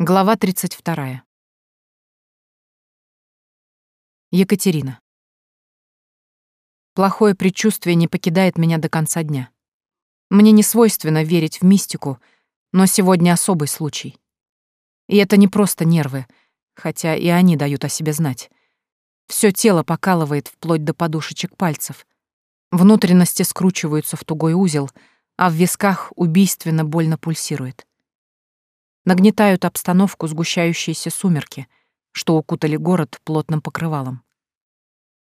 Глава 32. Екатерина. Плохое предчувствие не покидает меня до конца дня. Мне не свойственно верить в мистику, но сегодня особый случай. И это не просто нервы, хотя и они дают о себе знать. Всё тело покалывает вплоть до подушечек пальцев. Внутренности скручиваются в тугой узел, а в висках убийственно больно пульсирует нагнетают обстановку сгущающиеся сумерки, что укутали город плотным покрывалом.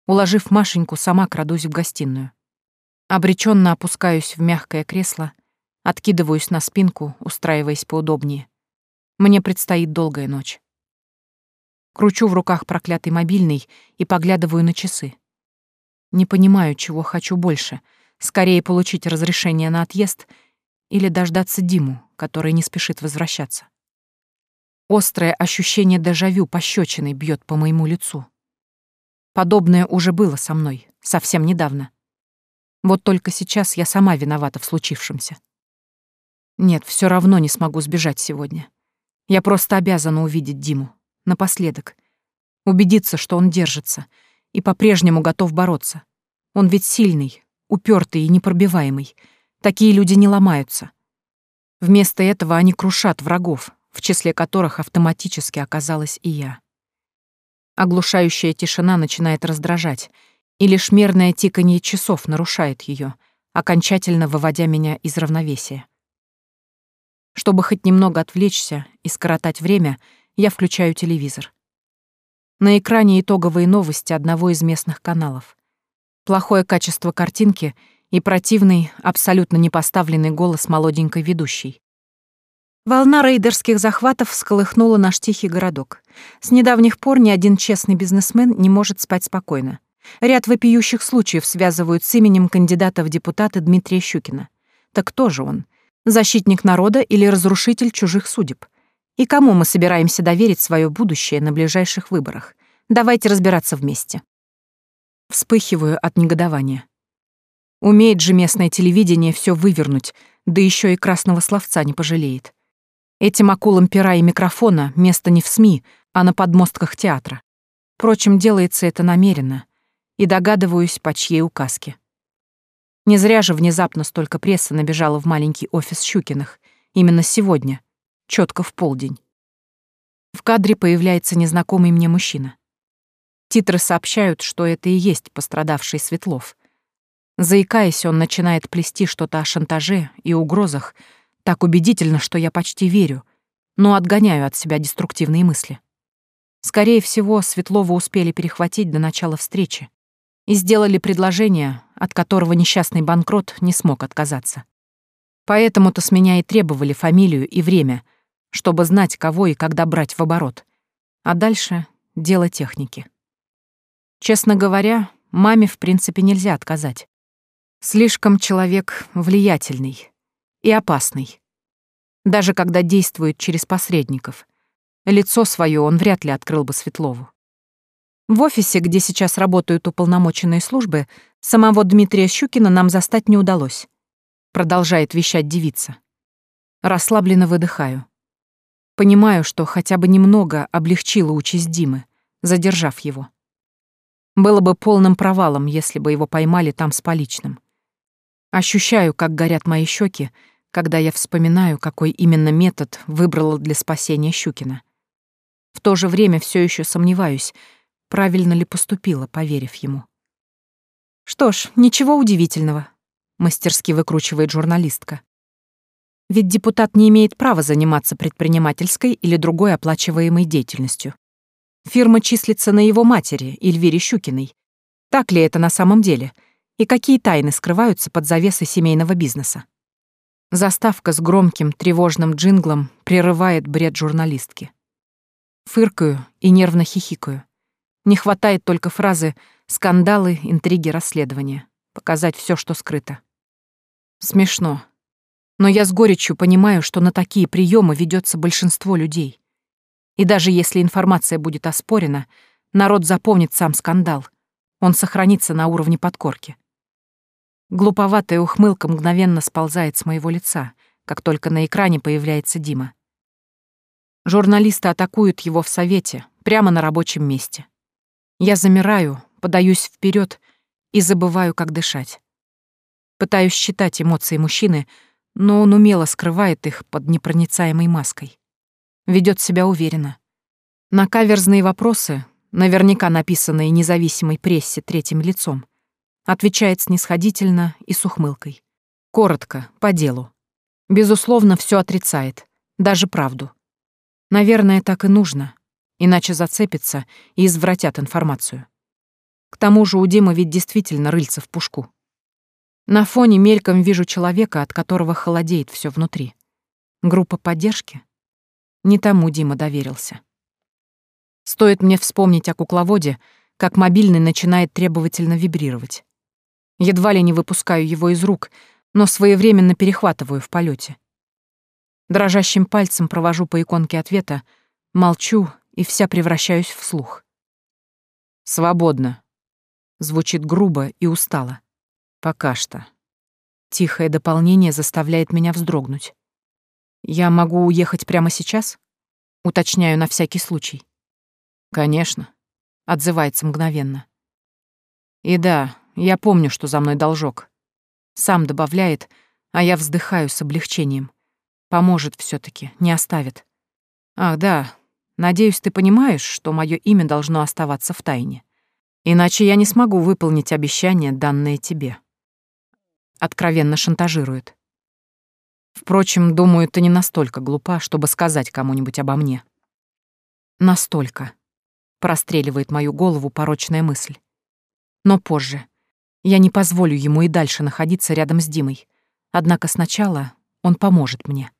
Уложив Машеньку, сама крадусь в гостиную. Обреченно опускаюсь в мягкое кресло, откидываюсь на спинку, устраиваясь поудобнее. Мне предстоит долгая ночь. Кручу в руках проклятый мобильный и поглядываю на часы. Не понимаю, чего хочу больше — скорее получить разрешение на отъезд — или дождаться Диму, который не спешит возвращаться. Острое ощущение дежавю пощечиной бьет по моему лицу. Подобное уже было со мной, совсем недавно. Вот только сейчас я сама виновата в случившемся. Нет, все равно не смогу сбежать сегодня. Я просто обязана увидеть Диму. Напоследок. Убедиться, что он держится. И по-прежнему готов бороться. Он ведь сильный, упертый и непробиваемый — Такие люди не ломаются. Вместо этого они крушат врагов, в числе которых автоматически оказалась и я. Оглушающая тишина начинает раздражать, и лишь мерное тиканье часов нарушает ее, окончательно выводя меня из равновесия. Чтобы хоть немного отвлечься и скоротать время, я включаю телевизор. На экране итоговые новости одного из местных каналов. Плохое качество картинки — и противный, абсолютно непоставленный голос молоденькой ведущей. Волна рейдерских захватов всколыхнула наш тихий городок. С недавних пор ни один честный бизнесмен не может спать спокойно. Ряд вопиющих случаев связывают с именем кандидата в депутаты Дмитрия Щукина. Так кто же он? Защитник народа или разрушитель чужих судеб? И кому мы собираемся доверить свое будущее на ближайших выборах? Давайте разбираться вместе. Вспыхиваю от негодования. Умеет же местное телевидение все вывернуть, да еще и красного словца не пожалеет. Этим акулам пера и микрофона место не в СМИ, а на подмостках театра. Впрочем, делается это намеренно. И догадываюсь, по чьей указке. Не зря же внезапно столько прессы набежало в маленький офис Щукиных. Именно сегодня. четко в полдень. В кадре появляется незнакомый мне мужчина. Титры сообщают, что это и есть пострадавший Светлов — Заикаясь, он начинает плести что-то о шантаже и угрозах, так убедительно, что я почти верю, но отгоняю от себя деструктивные мысли. Скорее всего, Светлова успели перехватить до начала встречи и сделали предложение, от которого несчастный банкрот не смог отказаться. Поэтому-то с меня и требовали фамилию и время, чтобы знать, кого и когда брать в оборот. А дальше — дело техники. Честно говоря, маме в принципе нельзя отказать. Слишком человек влиятельный и опасный. Даже когда действует через посредников. Лицо свое он вряд ли открыл бы Светлову. В офисе, где сейчас работают уполномоченные службы, самого Дмитрия Щукина нам застать не удалось. Продолжает вещать девица. Расслабленно выдыхаю. Понимаю, что хотя бы немного облегчила участь Димы, задержав его. Было бы полным провалом, если бы его поймали там с поличным. Ощущаю, как горят мои щеки, когда я вспоминаю, какой именно метод выбрала для спасения Щукина. В то же время все еще сомневаюсь, правильно ли поступила, поверив ему. «Что ж, ничего удивительного», — мастерски выкручивает журналистка. «Ведь депутат не имеет права заниматься предпринимательской или другой оплачиваемой деятельностью. Фирма числится на его матери, Эльвире Щукиной. Так ли это на самом деле?» — и какие тайны скрываются под завесой семейного бизнеса. Заставка с громким тревожным джинглом прерывает бред журналистки. Фыркаю и нервно хихикаю. Не хватает только фразы «скандалы, интриги, расследования». Показать все, что скрыто. Смешно. Но я с горечью понимаю, что на такие приемы ведется большинство людей. И даже если информация будет оспорена, народ запомнит сам скандал. Он сохранится на уровне подкорки. Глуповатая ухмылка мгновенно сползает с моего лица, как только на экране появляется Дима. Журналисты атакуют его в совете, прямо на рабочем месте. Я замираю, подаюсь вперед и забываю, как дышать. Пытаюсь считать эмоции мужчины, но он умело скрывает их под непроницаемой маской. Ведет себя уверенно. На каверзные вопросы, наверняка написанные независимой прессе третьим лицом, Отвечает снисходительно и с ухмылкой. Коротко, по делу. Безусловно, все отрицает. Даже правду. Наверное, так и нужно. Иначе зацепятся и извратят информацию. К тому же у Димы ведь действительно рыльца в пушку. На фоне мельком вижу человека, от которого холодеет все внутри. Группа поддержки? Не тому Дима доверился. Стоит мне вспомнить о кукловоде, как мобильный начинает требовательно вибрировать. Едва ли не выпускаю его из рук, но своевременно перехватываю в полете. Дрожащим пальцем провожу по иконке ответа, молчу и вся превращаюсь в слух. «Свободно», — звучит грубо и устало. «Пока что». Тихое дополнение заставляет меня вздрогнуть. «Я могу уехать прямо сейчас?» Уточняю на всякий случай. «Конечно», — отзывается мгновенно. «И да, я помню, что за мной должок. Сам добавляет, а я вздыхаю с облегчением. Поможет все таки не оставит. Ах, да, надеюсь, ты понимаешь, что мое имя должно оставаться в тайне. Иначе я не смогу выполнить обещание, данное тебе. Откровенно шантажирует. Впрочем, думаю, ты не настолько глупа, чтобы сказать кому-нибудь обо мне. Настолько. Простреливает мою голову порочная мысль. Но позже. Я не позволю ему и дальше находиться рядом с Димой. Однако сначала он поможет мне.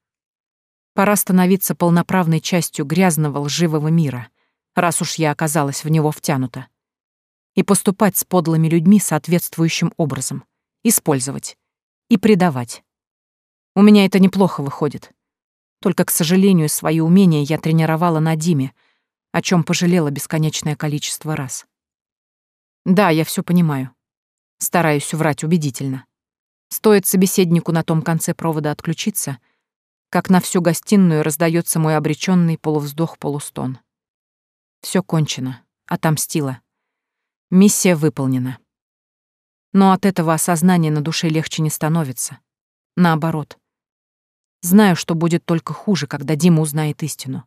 Пора становиться полноправной частью грязного лживого мира, раз уж я оказалась в него втянута. И поступать с подлыми людьми соответствующим образом. Использовать. И предавать. У меня это неплохо выходит. Только, к сожалению, свои умения я тренировала на Диме, о чем пожалела бесконечное количество раз. Да, я все понимаю. Стараюсь врать убедительно. Стоит собеседнику на том конце провода отключиться, как на всю гостиную раздается мой обреченный полувздох-полустон. Все кончено, отомстила. Миссия выполнена. Но от этого осознания на душе легче не становится. Наоборот. Знаю, что будет только хуже, когда Дима узнает истину.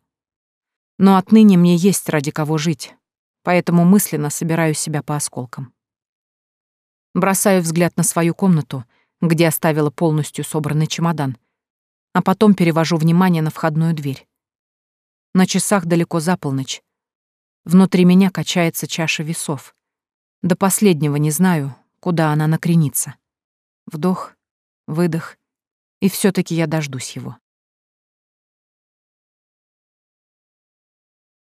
Но отныне мне есть ради кого жить, поэтому мысленно собираю себя по осколкам. Бросаю взгляд на свою комнату, где оставила полностью собранный чемодан, а потом перевожу внимание на входную дверь. На часах далеко за полночь. Внутри меня качается чаша весов. До последнего не знаю, куда она накренится. Вдох, выдох, и все таки я дождусь его.